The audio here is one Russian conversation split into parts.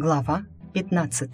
Глава 15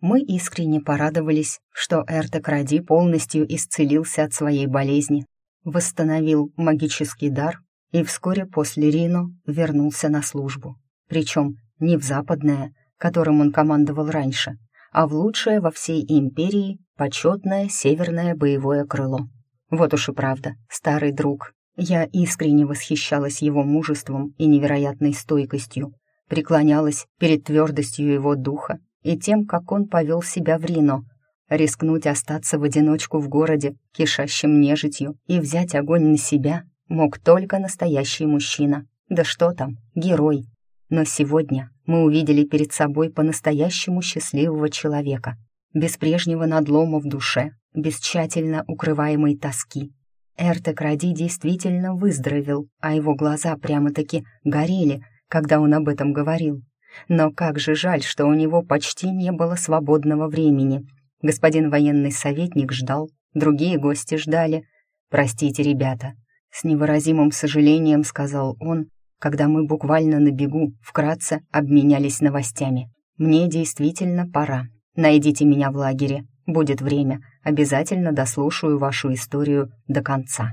Мы искренне порадовались, что Эртек Ради полностью исцелился от своей болезни, восстановил магический дар и вскоре после Рино вернулся на службу. Причем не в западное, которым он командовал раньше, а в лучшее во всей империи почетное северное боевое крыло. Вот уж и правда, старый друг, я искренне восхищалась его мужеством и невероятной стойкостью, преклонялась перед твердостью его духа и тем, как он повел себя в Рино. Рискнуть остаться в одиночку в городе, кишащем нежитью, и взять огонь на себя мог только настоящий мужчина. Да что там, герой. Но сегодня мы увидели перед собой по-настоящему счастливого человека, без прежнего надлома в душе, без тщательно укрываемой тоски, Эртек Ради действительно выздоровел, а его глаза прямо-таки горели, когда он об этом говорил. Но как же жаль, что у него почти не было свободного времени. Господин военный советник ждал, другие гости ждали. «Простите, ребята», — с невыразимым сожалением сказал он, когда мы буквально на бегу вкратце обменялись новостями. «Мне действительно пора. Найдите меня в лагере. Будет время, обязательно дослушаю вашу историю до конца».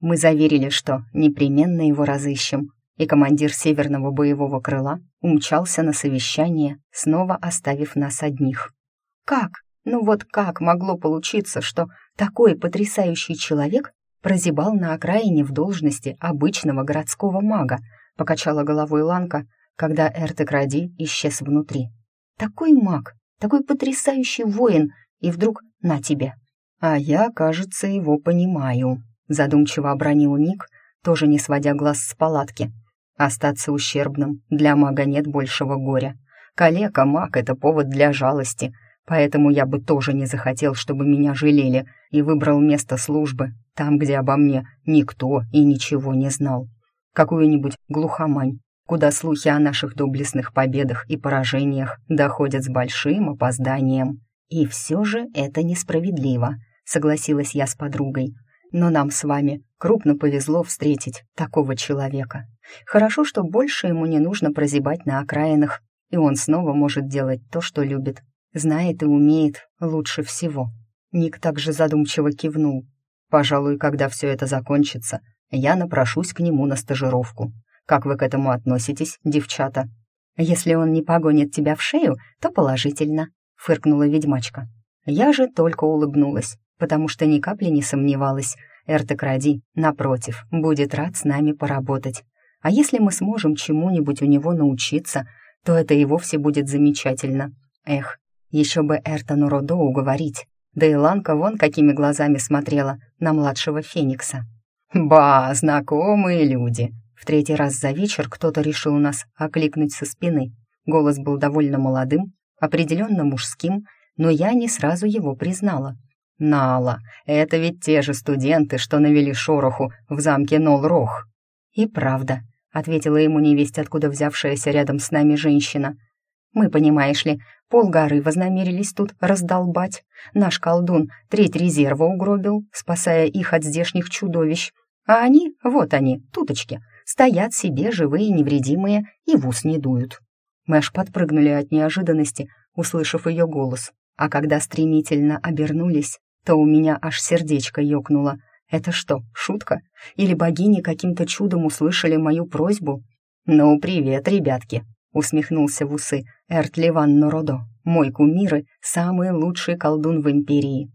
Мы заверили, что непременно его разыщем, и командир северного боевого крыла умчался на совещание, снова оставив нас одних. Как? Ну вот как могло получиться, что такой потрясающий человек прозябал на окраине в должности обычного городского мага, покачала головой Ланка, когда Эртекради исчез внутри. Такой маг, такой потрясающий воин, и вдруг на тебе. А я, кажется, его понимаю, задумчиво обронил Ник, тоже не сводя глаз с палатки. Остаться ущербным для мага нет большего горя. Калека, маг — это повод для жалости, поэтому я бы тоже не захотел, чтобы меня жалели, и выбрал место службы, там, где обо мне никто и ничего не знал. Какую-нибудь глухомань, куда слухи о наших доблестных победах и поражениях доходят с большим опозданием. «И все же это несправедливо», — согласилась я с подругой. «Но нам с вами крупно повезло встретить такого человека. Хорошо, что больше ему не нужно прозябать на окраинах, и он снова может делать то, что любит. Знает и умеет лучше всего». Ник также задумчиво кивнул. «Пожалуй, когда все это закончится, я напрошусь к нему на стажировку. Как вы к этому относитесь, девчата?» «Если он не погонит тебя в шею, то положительно», фыркнула ведьмачка. Я же только улыбнулась, потому что ни капли не сомневалась. Эртекради, напротив, будет рад с нами поработать. А если мы сможем чему-нибудь у него научиться, то это и вовсе будет замечательно. Эх, еще бы Эртону Родо уговорить. Да и Ланка вон какими глазами смотрела на младшего Феникса. «Ба, знакомые люди!» В третий раз за вечер кто-то решил нас окликнуть со спины. Голос был довольно молодым, определенно мужским, но я не сразу его признала. «Нала, это ведь те же студенты, что навели шороху в замке Нол-Рох». «И правда», — ответила ему невесть, откуда взявшаяся рядом с нами женщина. «Мы, понимаешь ли, полгоры вознамерились тут раздолбать. Наш колдун треть резерва угробил, спасая их от здешних чудовищ. А они, вот они, туточки, стоят себе живые невредимые и в ус не дуют. Мы аж подпрыгнули от неожиданности, услышав ее голос. А когда стремительно обернулись, то у меня аж сердечко ёкнуло. Это что, шутка? Или богини каким-то чудом услышали мою просьбу? «Ну, привет, ребятки!» — усмехнулся в усы Эрт Ливан Нородо, мой кумир и самый лучший колдун в империи.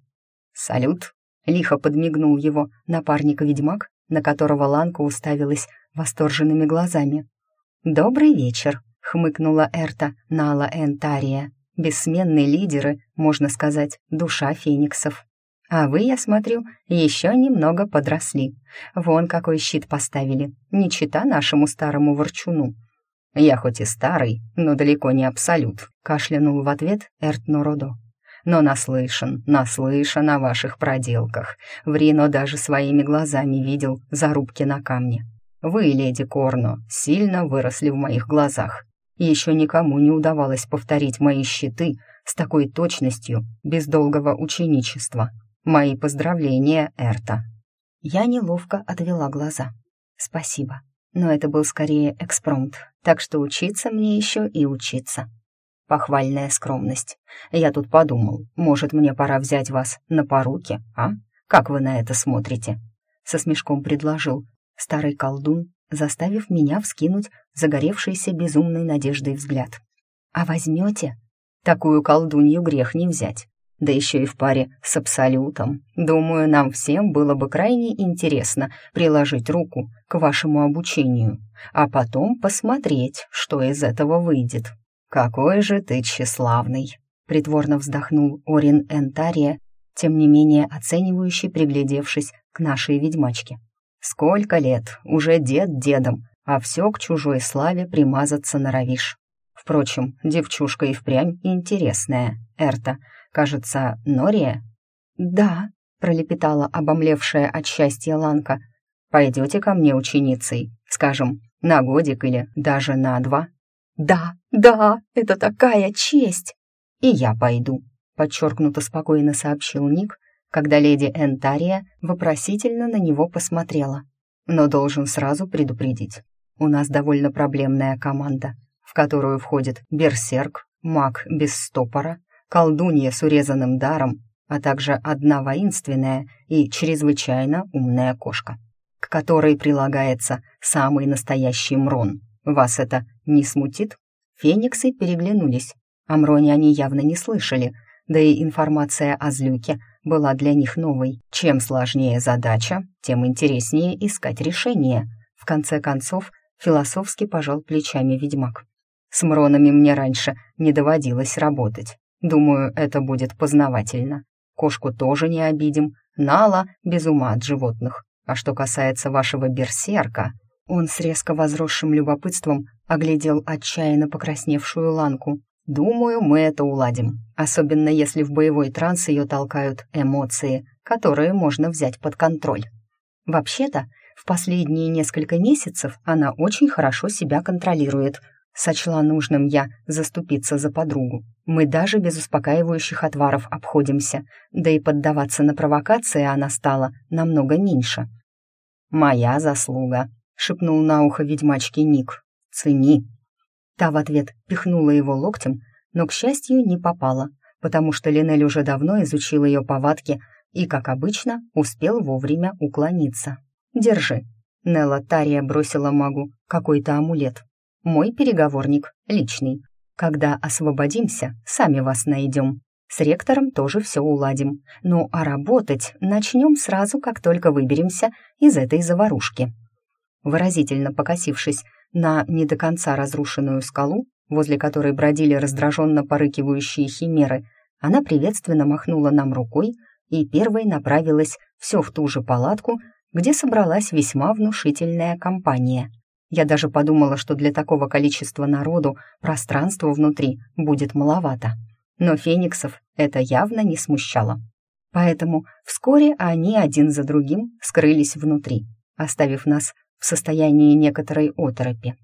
«Салют!» — лихо подмигнул его напарник-ведьмак, на которого Ланка уставилась восторженными глазами. «Добрый вечер!» Хмыкнула Эрта Нала Энтария. Бессменные лидеры, можно сказать, душа фениксов. А вы, я смотрю, еще немного подросли. Вон какой щит поставили, не чита нашему старому ворчуну. Я хоть и старый, но далеко не абсолют, кашлянул в ответ Эрт Нородо. Но наслышан, наслышан о ваших проделках. Врино даже своими глазами видел зарубки на камне. Вы, леди Корно, сильно выросли в моих глазах. Еще никому не удавалось повторить мои щиты с такой точностью, без долгого ученичества. Мои поздравления, Эрта. Я неловко отвела глаза. Спасибо. но это был скорее экспромт, так что учиться мне еще и учиться. Похвальная скромность. Я тут подумал, может, мне пора взять вас на поруки, а? Как вы на это смотрите?» Со смешком предложил старый колдун, заставив меня вскинуть загоревшийся безумной надеждой взгляд. «А возьмете?» «Такую колдунью грех не взять да еще и в паре с Абсолютом. Думаю, нам всем было бы крайне интересно приложить руку к вашему обучению, а потом посмотреть, что из этого выйдет. Какой же ты тщеславный!» — притворно вздохнул Орин Энтария, тем не менее оценивающий, приглядевшись к нашей ведьмачке. «Сколько лет, уже дед дедом, а все к чужой славе примазаться норовишь. Впрочем, девчушка и впрямь интересная, Эрта, Кажется, Нория?» «Да», — пролепетала обомлевшая от счастья Ланка. «Пойдете ко мне ученицей, скажем, на годик или даже на два?» «Да, да, это такая честь!» «И я пойду», — подчеркнуто спокойно сообщил Ник, когда леди Энтария вопросительно на него посмотрела. «Но должен сразу предупредить. У нас довольно проблемная команда, в которую входит берсерк, маг без стопора, колдунья с урезанным даром, а также одна воинственная и чрезвычайно умная кошка, к которой прилагается самый настоящий мрон. Вас это не смутит? Фениксы переглянулись. О мроне они явно не слышали, да и информация о злюке была для них новой. Чем сложнее задача, тем интереснее искать решение. В конце концов, философски пожал плечами ведьмак. С мронами мне раньше не доводилось работать. Думаю, это будет познавательно. Кошку тоже не обидим. Нала без ума от животных. А что касается вашего берсерка, он с резко возросшим любопытством оглядел отчаянно покрасневшую ланку. «Думаю, мы это уладим, особенно если в боевой транс ее толкают эмоции, которые можно взять под контроль. Вообще-то, в последние несколько месяцев она очень хорошо себя контролирует», Сочла нужным я заступиться за подругу. Мы даже без успокаивающих отваров обходимся, да и поддаваться на провокации она стала намного меньше. «Моя заслуга», — шепнул на ухо ведьмачке Ник. «Цени». Та в ответ пихнула его локтем, но, к счастью, не попала, потому что Линель уже давно изучил ее повадки и, как обычно, успел вовремя уклониться. «Держи». Нелла Тария бросила магу какой-то амулет, мой переговорник, личный. Когда освободимся, сами вас найдем. С ректором тоже все уладим. Ну а работать начнем сразу, как только выберемся из этой заварушки». Выразительно покосившись на не до конца разрушенную скалу, возле которой бродили раздраженно порыкивающие химеры, она приветственно махнула нам рукой и первой направилась все в ту же палатку, где собралась весьма внушительная компания. Я даже подумала, что для такого количества народу пространства внутри будет маловато. Но фениксов это явно не смущало. Поэтому вскоре они один за другим скрылись внутри, оставив нас в состоянии некоторой оторопи.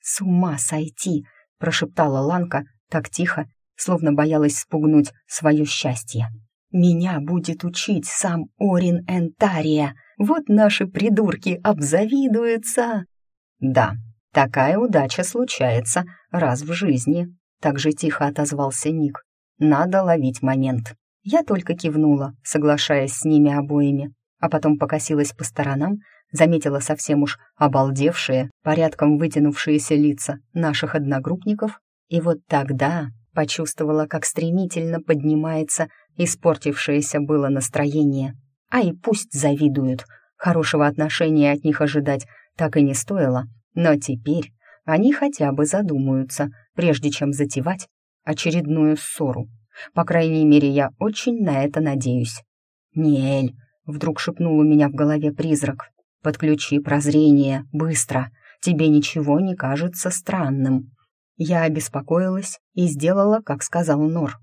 «С ума сойти!» — прошептала Ланка так тихо, словно боялась спугнуть свое счастье. «Меня будет учить сам Орин Энтария! Вот наши придурки обзавидуются!» «Да, такая удача случается раз в жизни», — так же тихо отозвался Ник. «Надо ловить момент». Я только кивнула, соглашаясь с ними обоими, а потом покосилась по сторонам, заметила совсем уж обалдевшие, порядком вытянувшиеся лица наших одногруппников, и вот тогда почувствовала, как стремительно поднимается испортившееся было настроение. А и пусть завидуют, хорошего отношения от них ожидать так и не стоило, но теперь они хотя бы задумаются, прежде чем затевать очередную ссору. По крайней мере, я очень на это надеюсь. «Ниэль», — вдруг шепнул у меня в голове призрак, — «подключи прозрение, быстро, тебе ничего не кажется странным». Я обеспокоилась и сделала, как сказал Нор.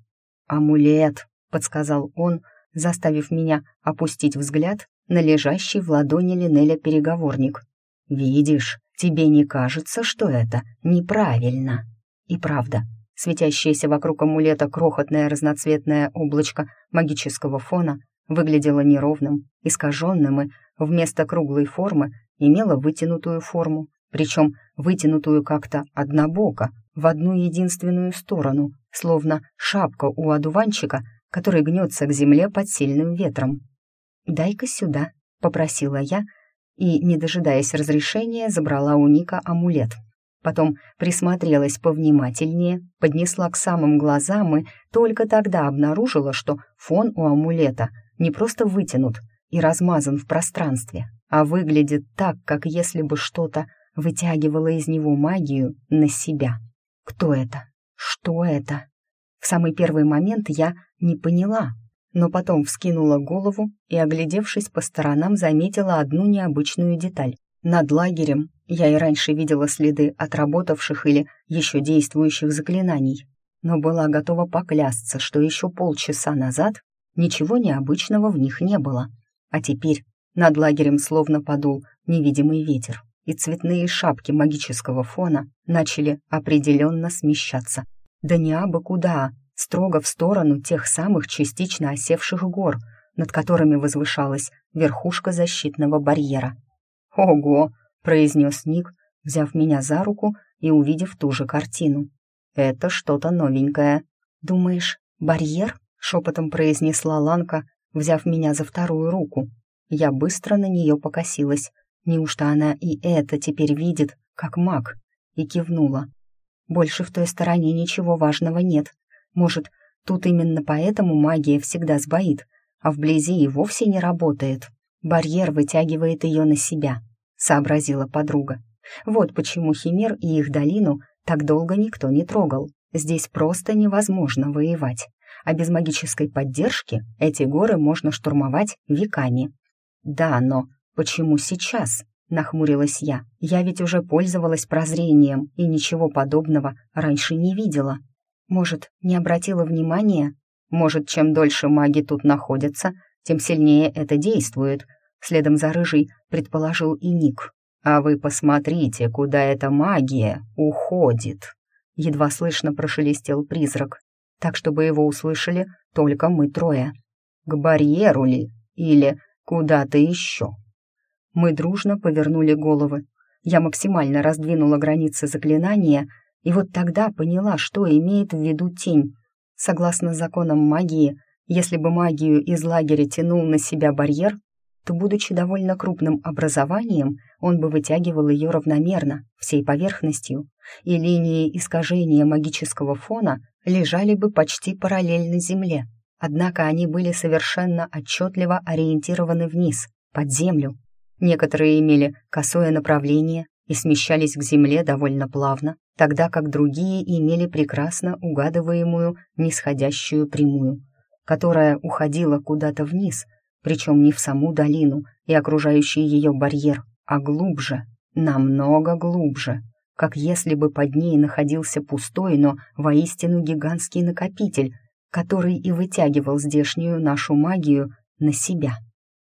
«Амулет», — подсказал он, заставив меня опустить взгляд на лежащий в ладони Линеля переговорник. «Видишь, тебе не кажется, что это неправильно?» И правда, светящееся вокруг амулета крохотное разноцветное облачко магического фона выглядело неровным, искаженным и вместо круглой формы имело вытянутую форму, причем вытянутую как-то однобоко, в одну единственную сторону, словно шапка у одуванчика, который гнется к земле под сильным ветром. «Дай-ка сюда», — попросила я, и, не дожидаясь разрешения, забрала у Ника амулет. Потом присмотрелась повнимательнее, поднесла к самым глазам и только тогда обнаружила, что фон у амулета не просто вытянут и размазан в пространстве, а выглядит так, как если бы что-то вытягивало из него магию на себя. Кто это? Что это? В самый первый момент я не поняла, но потом вскинула голову и, оглядевшись по сторонам, заметила одну необычную деталь. Над лагерем я и раньше видела следы отработавших или еще действующих заклинаний, но была готова поклясться, что еще полчаса назад ничего необычного в них не было. А теперь над лагерем словно подул невидимый ветер, и цветные шапки магического фона начали определенно смещаться. Да не абы куда, строго в сторону тех самых частично осевших гор, над которыми возвышалась верхушка защитного барьера. «Ого!» — произнес Ник, взяв меня за руку и увидев ту же картину. «Это что-то новенькое». «Думаешь, барьер?» — шепотом произнесла Ланка, взяв меня за вторую руку. Я быстро на нее покосилась. Неужто она и это теперь видит, как маг? И кивнула. Больше в той стороне ничего важного нет. Может, тут именно поэтому магия всегда сбоит, а вблизи и вовсе не работает. Барьер вытягивает ее на себя, сообразила подруга. Вот почему Химер и их долину так долго никто не трогал. Здесь просто невозможно воевать. А без магической поддержки эти горы можно штурмовать веками. Да, но почему сейчас? Нахмурилась я. Я ведь уже пользовалась прозрением и ничего подобного раньше не видела. Может, не обратила внимания? Может, чем дольше маги тут находятся, тем сильнее это действует. Следом за рыжей предположил и Ник. «А вы посмотрите, куда эта магия уходит!» Едва слышно прошелестел призрак, так чтобы его услышали только мы трое. «К барьеру ли? Или куда-то еще?» Мы дружно повернули головы. Я максимально раздвинула границы заклинания — и вот тогда поняла, что имеет в виду тень. Согласно законам магии, если бы магию из лагеря тянул на себя барьер, то, будучи довольно крупным образованием, он бы вытягивал ее равномерно, всей поверхностью, и линии искажения магического фона лежали бы почти параллельно Земле. Однако они были совершенно отчетливо ориентированы вниз, под землю. Некоторые имели косое направление и смещались к Земле довольно плавно, тогда как другие имели прекрасно угадываемую нисходящую прямую, которая уходила куда-то вниз, причем не в саму долину и окружающий ее барьер, а глубже, намного глубже, как если бы под ней находился пустой, но воистину гигантский накопитель, который и вытягивал здешнюю нашу магию на себя.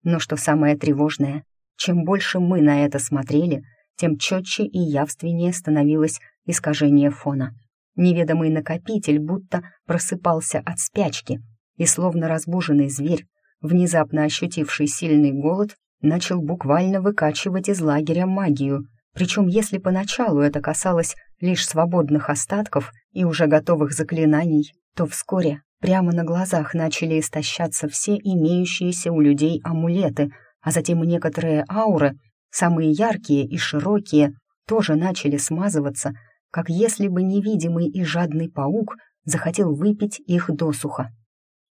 Но что самое тревожное, чем больше мы на это смотрели, тем четче и явственнее становилось искажение фона. Неведомый накопитель будто просыпался от спячки, и словно разбуженный зверь, внезапно ощутивший сильный голод, начал буквально выкачивать из лагеря магию. Причем если поначалу это касалось лишь свободных остатков и уже готовых заклинаний, то вскоре прямо на глазах начали истощаться все имеющиеся у людей амулеты, а затем некоторые ауры, самые яркие и широкие, тоже начали смазываться как если бы невидимый и жадный паук захотел выпить их досуха.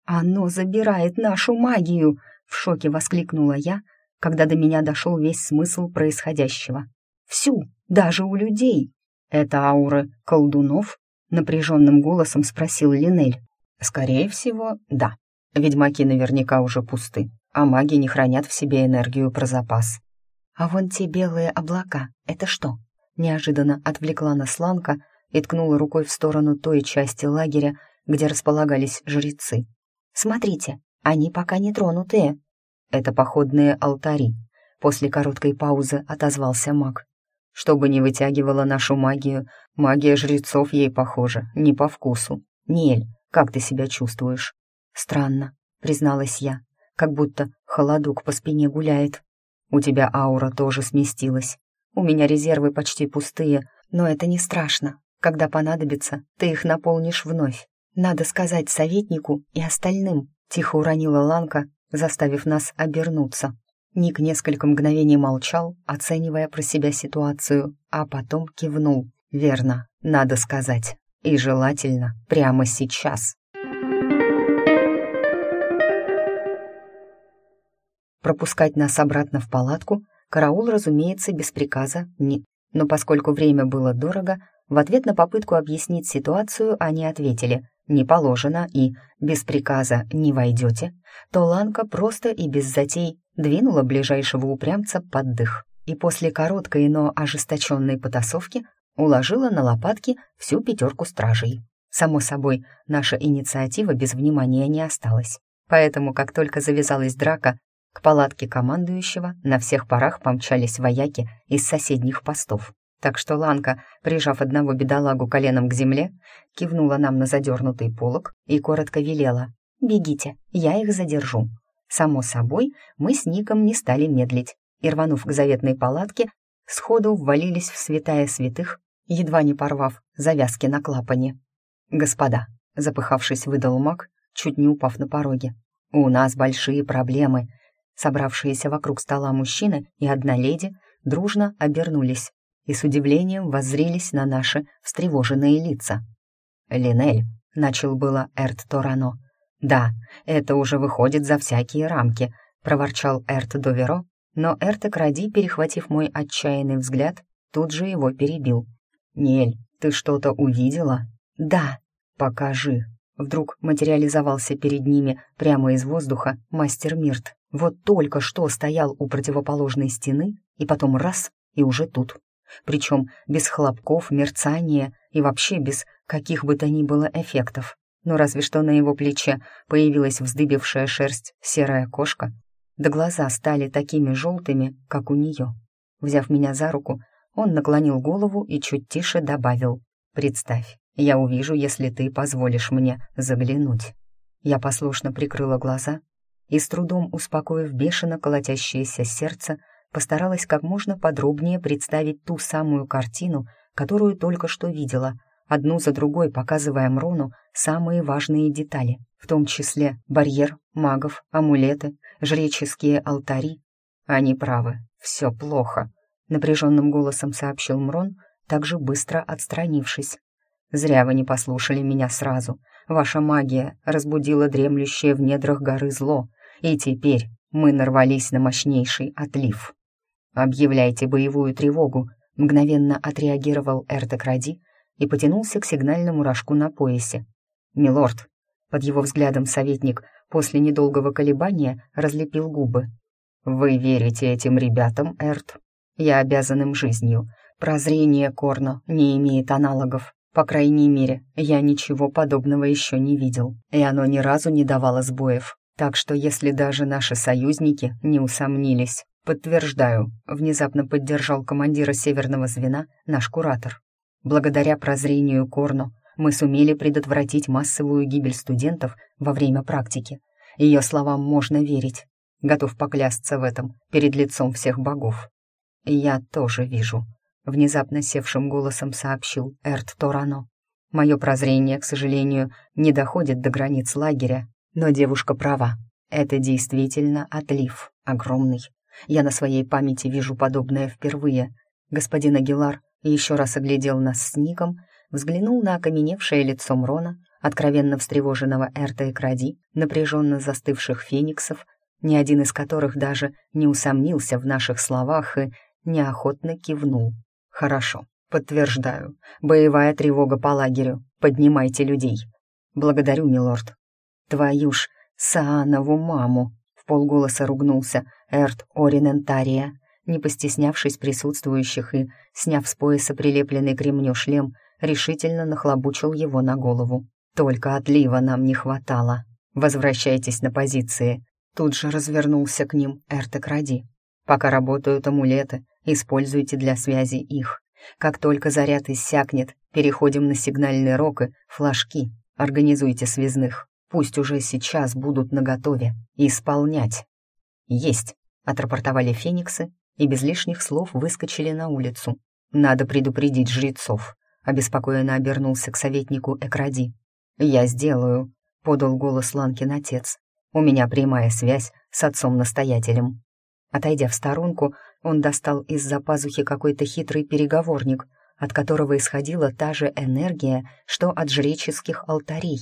«Оно забирает нашу магию!» — в шоке воскликнула я, когда до меня дошел весь смысл происходящего. «Всю, даже у людей!» «Это ауры колдунов?» — напряженным голосом спросил Линель. «Скорее всего, да. Ведьмаки наверняка уже пусты, а маги не хранят в себе энергию про запас». «А вон те белые облака — это что?» неожиданно отвлекла нас Ланка и ткнула рукой в сторону той части лагеря, где располагались жрецы. «Смотрите, они пока не тронутые». «Это походные алтари», — после короткой паузы отозвался маг. «Чтобы не вытягивала нашу магию, магия жрецов ей, похожа, не по вкусу. Нель, как ты себя чувствуешь?» «Странно», — призналась я, как будто холодок по спине гуляет. «У тебя аура тоже сместилась», У меня резервы почти пустые, но это не страшно. Когда понадобится, ты их наполнишь вновь. Надо сказать советнику и остальным», — тихо уронила Ланка, заставив нас обернуться. Ник несколько мгновений молчал, оценивая про себя ситуацию, а потом кивнул. «Верно, надо сказать. И желательно прямо сейчас». Пропускать нас обратно в палатку караул, разумеется, без приказа не. Но поскольку время было дорого, в ответ на попытку объяснить ситуацию они ответили «не положено» и «без приказа не войдете», то Ланка просто и без затей двинула ближайшего упрямца под дых и после короткой, но ожесточенной потасовки уложила на лопатки всю пятерку стражей. Само собой, наша инициатива без внимания не осталась. Поэтому, как только завязалась драка, к палатке командующего на всех парах помчались вояки из соседних постов. Так что Ланка, прижав одного бедолагу коленом к земле, кивнула нам на задернутый полог и коротко велела «Бегите, я их задержу». Само собой, мы с Ником не стали медлить и, рванув к заветной палатке, сходу ввалились в святая святых, едва не порвав завязки на клапане. «Господа», — запыхавшись, выдал маг, чуть не упав на пороге, «у нас большие проблемы». Собравшиеся вокруг стола мужчины и одна леди дружно обернулись и с удивлением воззрились на наши встревоженные лица. «Линель», — начал было Эрт Торано. «Да, это уже выходит за всякие рамки», — проворчал Эрт Доверо, но Эрт Экради, перехватив мой отчаянный взгляд, тут же его перебил. «Нель, ты что-то увидела?» «Да». «Покажи». Вдруг материализовался перед ними прямо из воздуха мастер Мирт. Вот только что стоял у противоположной стены, и потом раз, и уже тут причем без хлопков, мерцания и вообще без каких бы то ни было эффектов. Но разве что на его плече появилась вздыбившая шерсть серая кошка, да глаза стали такими желтыми, как у нее. Взяв меня за руку, он наклонил голову и чуть тише добавил «Представь, я увижу, если ты позволишь мне заглянуть». Я послушно прикрыла глаза и, с трудом успокоив бешено колотящееся сердце, постаралась как можно подробнее представить ту самую картину, которую только что видела, одну за другой показывая Мрону самые важные детали, в том числе барьер, магов, амулеты, жреческие алтари. Они правы, все плохо, напряженным голосом сообщил Мрон, также быстро отстранившись. Зря вы не послушали меня сразу. Ваша магия разбудила дремлющее в недрах горы зло, и теперь мы нарвались на мощнейший отлив. «Объявляйте боевую тревогу», — мгновенно отреагировал Эртекради и потянулся к сигнальному рожку на поясе. «Милорд», — под его взглядом советник после недолгого колебания разлепил губы. «Вы верите этим ребятам, Эрт? Я обязан им жизнью. Прозрение Корно не имеет аналогов. По крайней мере, я ничего подобного еще не видел, и оно ни разу не давало сбоев. Так что если даже наши союзники не усомнились, «Подтверждаю», — внезапно поддержал командира северного звена наш куратор. «Благодаря прозрению Корно мы сумели предотвратить массовую гибель студентов во время практики. Ее словам можно верить. Готов поклясться в этом перед лицом всех богов». «Я тоже вижу», — внезапно севшим голосом сообщил Эрт Торано. «Мое прозрение, к сожалению, не доходит до границ лагеря, но девушка права. Это действительно отлив, огромный, я на своей памяти вижу подобное впервые. Господин Агилар еще раз оглядел нас с Ником, взглянул на окаменевшее лицо Мрона, откровенно встревоженного Эрта и Кради, напряженно застывших фениксов, ни один из которых даже не усомнился в наших словах и неохотно кивнул. «Хорошо, подтверждаю. Боевая тревога по лагерю. Поднимайте людей». «Благодарю, милорд». «Твою ж Саанову маму!» в полголоса ругнулся Эрт Оринентария, не постеснявшись присутствующих и, сняв с пояса прилепленный к ремню шлем, решительно нахлобучил его на голову. «Только отлива нам не хватало. Возвращайтесь на позиции». Тут же развернулся к ним Эртек Ради. «Пока работают амулеты, используйте для связи их. Как только заряд иссякнет, переходим на сигнальные рог и флажки. Организуйте связных. Пусть уже сейчас будут наготове. Исполнять. Есть, отрапортовали фениксы и без лишних слов выскочили на улицу. «Надо предупредить жрецов», — обеспокоенно обернулся к советнику Экради. «Я сделаю», — подал голос Ланкин отец. «У меня прямая связь с отцом-настоятелем». Отойдя в сторонку, он достал из-за пазухи какой-то хитрый переговорник, от которого исходила та же энергия, что от жреческих алтарей,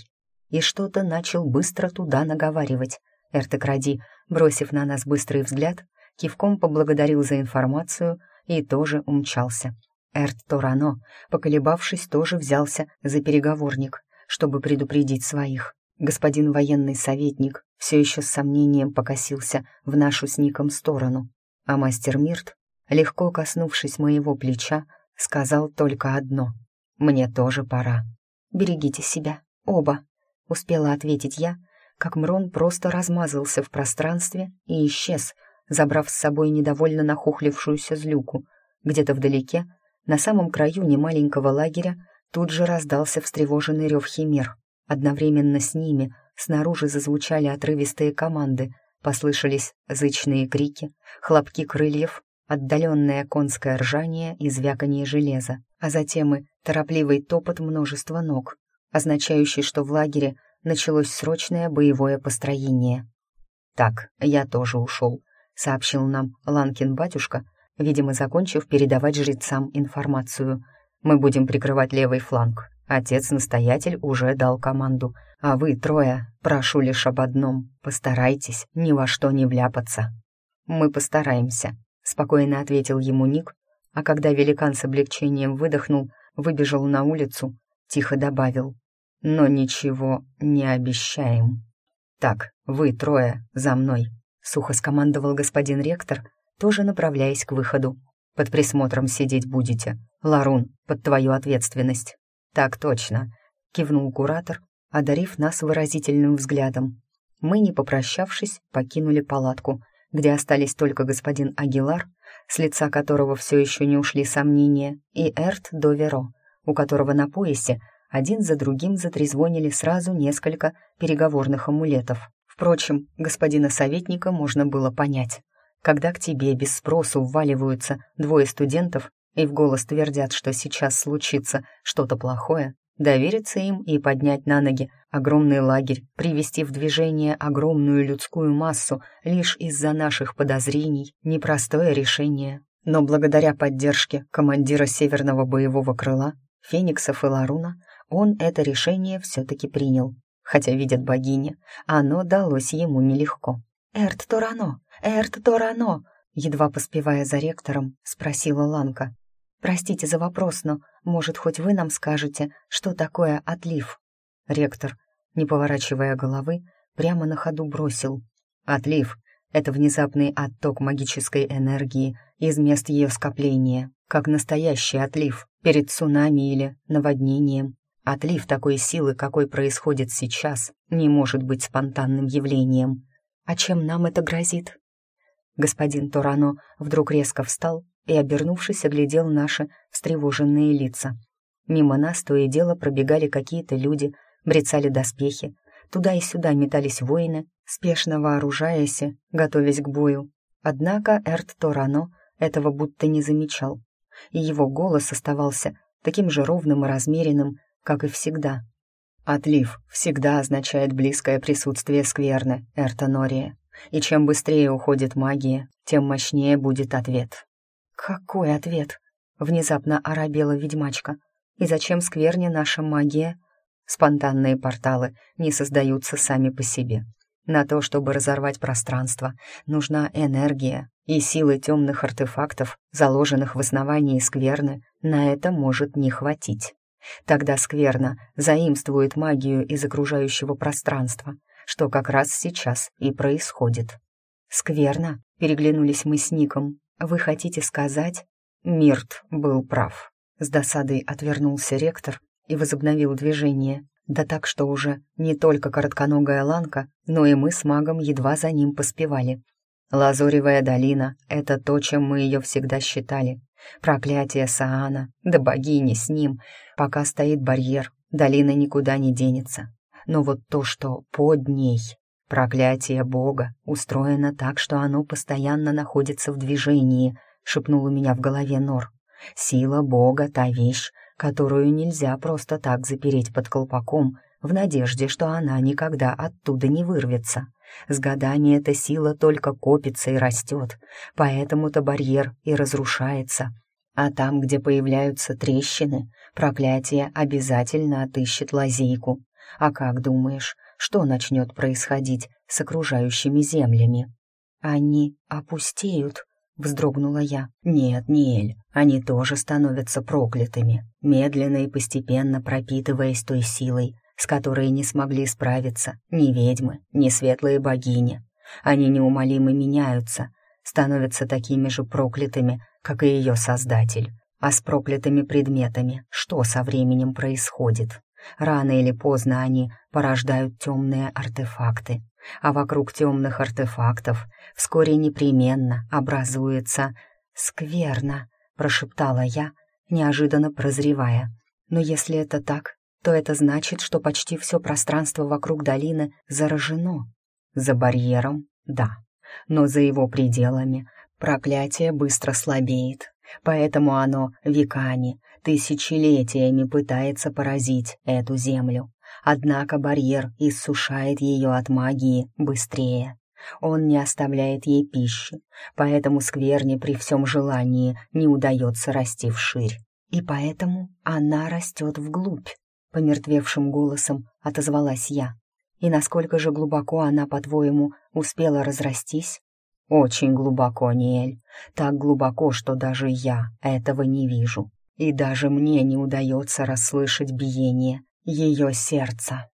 и что-то начал быстро туда наговаривать. Эртекради, бросив на нас быстрый взгляд, кивком поблагодарил за информацию и тоже умчался. Эрт Торано, поколебавшись, тоже взялся за переговорник, чтобы предупредить своих. Господин военный советник все еще с сомнением покосился в нашу с Ником сторону, а мастер Мирт, легко коснувшись моего плеча, сказал только одно «Мне тоже пора». «Берегите себя, оба», — успела ответить я, как Мрон просто размазался в пространстве и исчез, забрав с собой недовольно нахухлившуюся злюку. Где-то вдалеке, на самом краю немаленького лагеря, тут же раздался встревоженный рев химер. Одновременно с ними снаружи зазвучали отрывистые команды, послышались зычные крики, хлопки крыльев, отдаленное конское ржание и звяканье железа, а затем и торопливый топот множества ног, означающий, что в лагере началось срочное боевое построение. «Так, я тоже ушел», — сообщил нам Ланкин батюшка, видимо, закончив передавать жрецам информацию. «Мы будем прикрывать левый фланг. Отец-настоятель уже дал команду, а вы, трое, прошу лишь об одном. Постарайтесь ни во что не вляпаться». «Мы постараемся», — спокойно ответил ему Ник, а когда великан с облегчением выдохнул, выбежал на улицу, тихо добавил. «Но ничего не обещаем». «Так, вы трое, за мной», — сухо скомандовал господин ректор, тоже направляясь к выходу. «Под присмотром сидеть будете. Ларун, под твою ответственность». «Так точно», — кивнул куратор, одарив нас выразительным взглядом. Мы, не попрощавшись, покинули палатку, где остались только господин Агилар, с лица которого все еще не ушли сомнения, и Эрт Доверо, у которого на поясе один за другим затрезвонили сразу несколько переговорных амулетов. Впрочем, господина советника можно было понять. Когда к тебе без спросу вваливаются двое студентов и в голос твердят, что сейчас случится что-то плохое, довериться им и поднять на ноги огромный лагерь, привести в движение огромную людскую массу лишь из-за наших подозрений — непростое решение. Но благодаря поддержке командира Северного боевого крыла, Фениксов и Ларуна, он это решение все-таки принял хотя, видят богини, оно далось ему нелегко. «Эрт Торано! Эрт Торано!» Едва поспевая за ректором, спросила Ланка. «Простите за вопрос, но, может, хоть вы нам скажете, что такое отлив?» Ректор, не поворачивая головы, прямо на ходу бросил. «Отлив — это внезапный отток магической энергии из мест ее скопления, как настоящий отлив перед цунами или наводнением. Отлив такой силы, какой происходит сейчас, не может быть спонтанным явлением. А чем нам это грозит? Господин Торано вдруг резко встал и, обернувшись, оглядел наши встревоженные лица. Мимо нас то и дело пробегали какие-то люди, брецали доспехи, туда и сюда метались воины, спешно вооружаясь, готовясь к бою. Однако Эрт Торано этого будто не замечал, и его голос оставался таким же ровным и размеренным, как и всегда. Отлив всегда означает близкое присутствие скверны, Эртонория. И чем быстрее уходит магия, тем мощнее будет ответ. «Какой ответ?» — внезапно оробела ведьмачка. «И зачем скверне наша магия?» Спонтанные порталы не создаются сами по себе. На то, чтобы разорвать пространство, нужна энергия, и силы темных артефактов, заложенных в основании скверны, на это может не хватить. Тогда скверно заимствует магию из окружающего пространства, что как раз сейчас и происходит. «Скверно», — переглянулись мы с Ником. «Вы хотите сказать?» Мирт был прав. С досадой отвернулся ректор и возобновил движение. Да так, что уже не только коротконогая ланка, но и мы с магом едва за ним поспевали. Лазоревая долина — это то, чем мы ее всегда считали. Проклятие Саана, да богини с ним. Пока стоит барьер, долина никуда не денется. Но вот то, что под ней... Проклятие Бога устроено так, что оно постоянно находится в движении, шепнул у меня в голове Нор. Сила Бога — та вещь, которую нельзя просто так запереть под колпаком, в надежде, что она никогда оттуда не вырвется. С годами эта сила только копится и растет, поэтому-то барьер и разрушается. А там, где появляются трещины, проклятие обязательно отыщет лазейку. А как думаешь, что начнет происходить с окружающими землями? Они опустеют, вздрогнула я. Нет, Ниэль, они тоже становятся проклятыми, медленно и постепенно пропитываясь той силой, с которой не смогли справиться ни ведьмы, ни светлые богини. Они неумолимо меняются, становятся такими же проклятыми, как и ее создатель. А с проклятыми предметами что со временем происходит? Рано или поздно они порождают темные артефакты, а вокруг темных артефактов вскоре непременно образуется скверно, прошептала я, неожиданно прозревая. Но если это так, то это значит, что почти все пространство вокруг долины заражено. За барьером — да, но за его пределами проклятие быстро слабеет, поэтому оно веками, тысячелетиями пытается поразить эту землю. Однако барьер иссушает ее от магии быстрее. Он не оставляет ей пищи, поэтому скверне при всем желании не удается расти вширь. И поэтому она растет вглубь, помертвевшим голосом отозвалась я. И насколько же глубоко она, по-твоему, успела разрастись? Очень глубоко, Ниэль. Так глубоко, что даже я этого не вижу. И даже мне не удается расслышать биение ее сердца.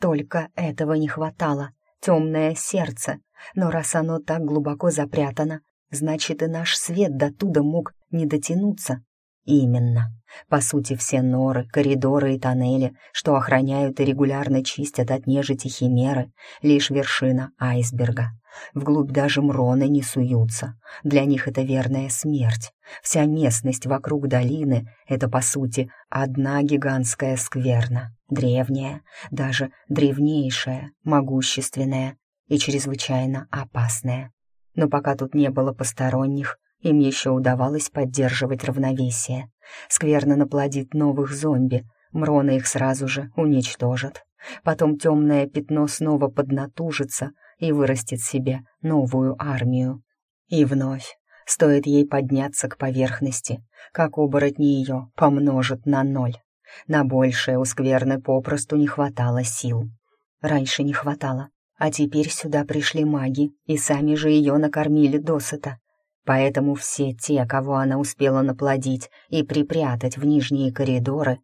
Только этого не хватало. Темное сердце. Но раз оно так глубоко запрятано, значит и наш свет до туда мог не дотянуться. Именно. По сути, все норы, коридоры и тоннели, что охраняют и регулярно чистят от нежити химеры, лишь вершина айсберга. Вглубь даже мроны не суются. Для них это верная смерть. Вся местность вокруг долины — это, по сути, одна гигантская скверна. Древняя, даже древнейшая, могущественная и чрезвычайно опасная. Но пока тут не было посторонних, им еще удавалось поддерживать равновесие. Скверно наплодит новых зомби, Мрона их сразу же уничтожит. Потом темное пятно снова поднатужится и вырастет себе новую армию. И вновь, стоит ей подняться к поверхности, как оборотни ее помножат на ноль. На большее у скверны попросту не хватало сил. Раньше не хватало, а теперь сюда пришли маги и сами же ее накормили досыта. Поэтому все те, кого она успела наплодить и припрятать в нижние коридоры,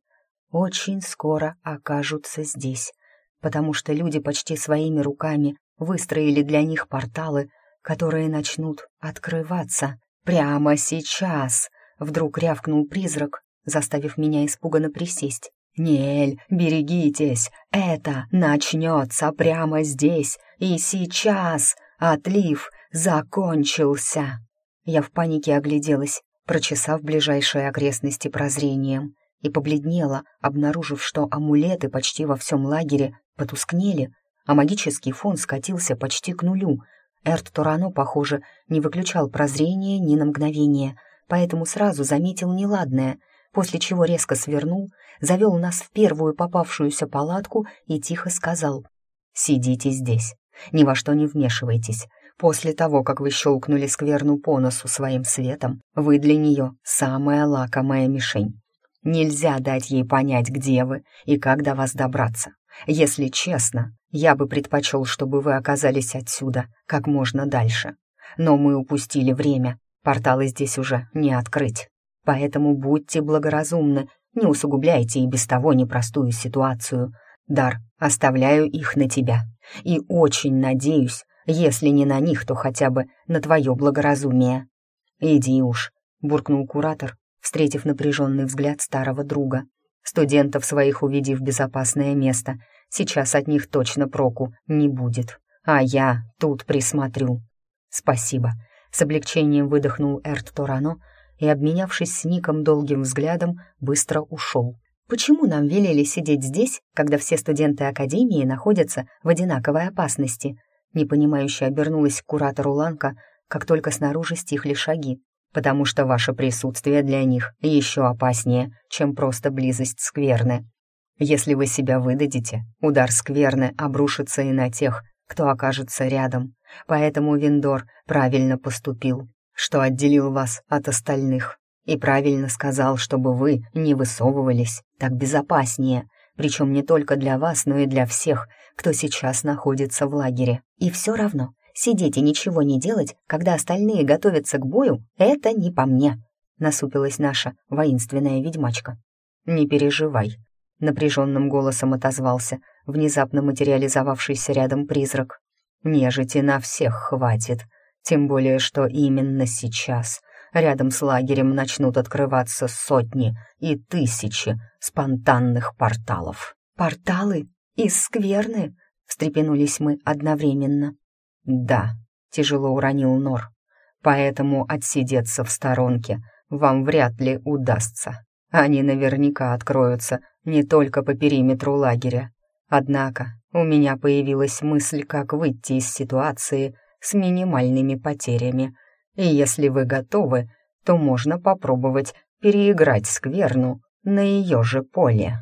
очень скоро окажутся здесь, потому что люди почти своими руками выстроили для них порталы, которые начнут открываться прямо сейчас. Вдруг рявкнул призрак, заставив меня испуганно присесть. «Нель, берегитесь, это начнется прямо здесь и сейчас. Отлив закончился!» Я в панике огляделась, прочесав ближайшие окрестности прозрением, и побледнела, обнаружив, что амулеты почти во всем лагере потускнели, а магический фон скатился почти к нулю. Эрт Турано, похоже, не выключал прозрение ни на мгновение, поэтому сразу заметил неладное, после чего резко свернул, завел нас в первую попавшуюся палатку и тихо сказал «Сидите здесь, ни во что не вмешивайтесь, После того, как вы щелкнули скверну по носу своим светом, вы для нее самая лакомая мишень. Нельзя дать ей понять, где вы и как до вас добраться. Если честно, я бы предпочел, чтобы вы оказались отсюда как можно дальше. Но мы упустили время, порталы здесь уже не открыть. Поэтому будьте благоразумны, не усугубляйте и без того непростую ситуацию. Дар, оставляю их на тебя. И очень надеюсь, если не на них, то хотя бы на твое благоразумие. «Иди уж», — буркнул куратор, встретив напряженный взгляд старого друга. «Студентов своих увидев в безопасное место, сейчас от них точно проку не будет. А я тут присмотрю». «Спасибо», — с облегчением выдохнул Эрт Торано и, обменявшись с Ником долгим взглядом, быстро ушел. Почему нам велели сидеть здесь, когда все студенты Академии находятся в одинаковой опасности? Непонимающе обернулась к куратору Ланка, как только снаружи стихли шаги. Потому что ваше присутствие для них еще опаснее, чем просто близость скверны. Если вы себя выдадите, удар скверны обрушится и на тех, кто окажется рядом. Поэтому Виндор правильно поступил, что отделил вас от остальных. И правильно сказал, чтобы вы не высовывались, так безопаснее, причем не только для вас, но и для всех, кто сейчас находится в лагере. И все равно, сидеть и ничего не делать, когда остальные готовятся к бою, это не по мне», — насупилась наша воинственная ведьмачка. «Не переживай», — напряженным голосом отозвался внезапно материализовавшийся рядом призрак. «Нежити на всех хватит, тем более, что именно сейчас рядом с лагерем начнут открываться сотни и тысячи спонтанных порталов». «Порталы? Из скверны?» — встрепенулись мы одновременно. «Да», — тяжело уронил Нор, «поэтому отсидеться в сторонке вам вряд ли удастся. Они наверняка откроются не только по периметру лагеря. Однако у меня появилась мысль, как выйти из ситуации с минимальными потерями. И если вы готовы, то можно попробовать переиграть скверну на ее же поле.